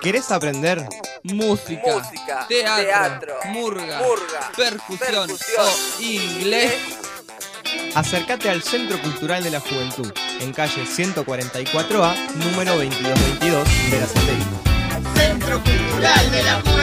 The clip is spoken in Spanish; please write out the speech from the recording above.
¿Querés aprender? Música, Música, teatro, teatro, murga, murga, percusión, percusión, o inglés. Acércate al Centro Cultural de la Juventud, en calle 144A, número 2222, Verazategui. Centro Cultural de la Juventud.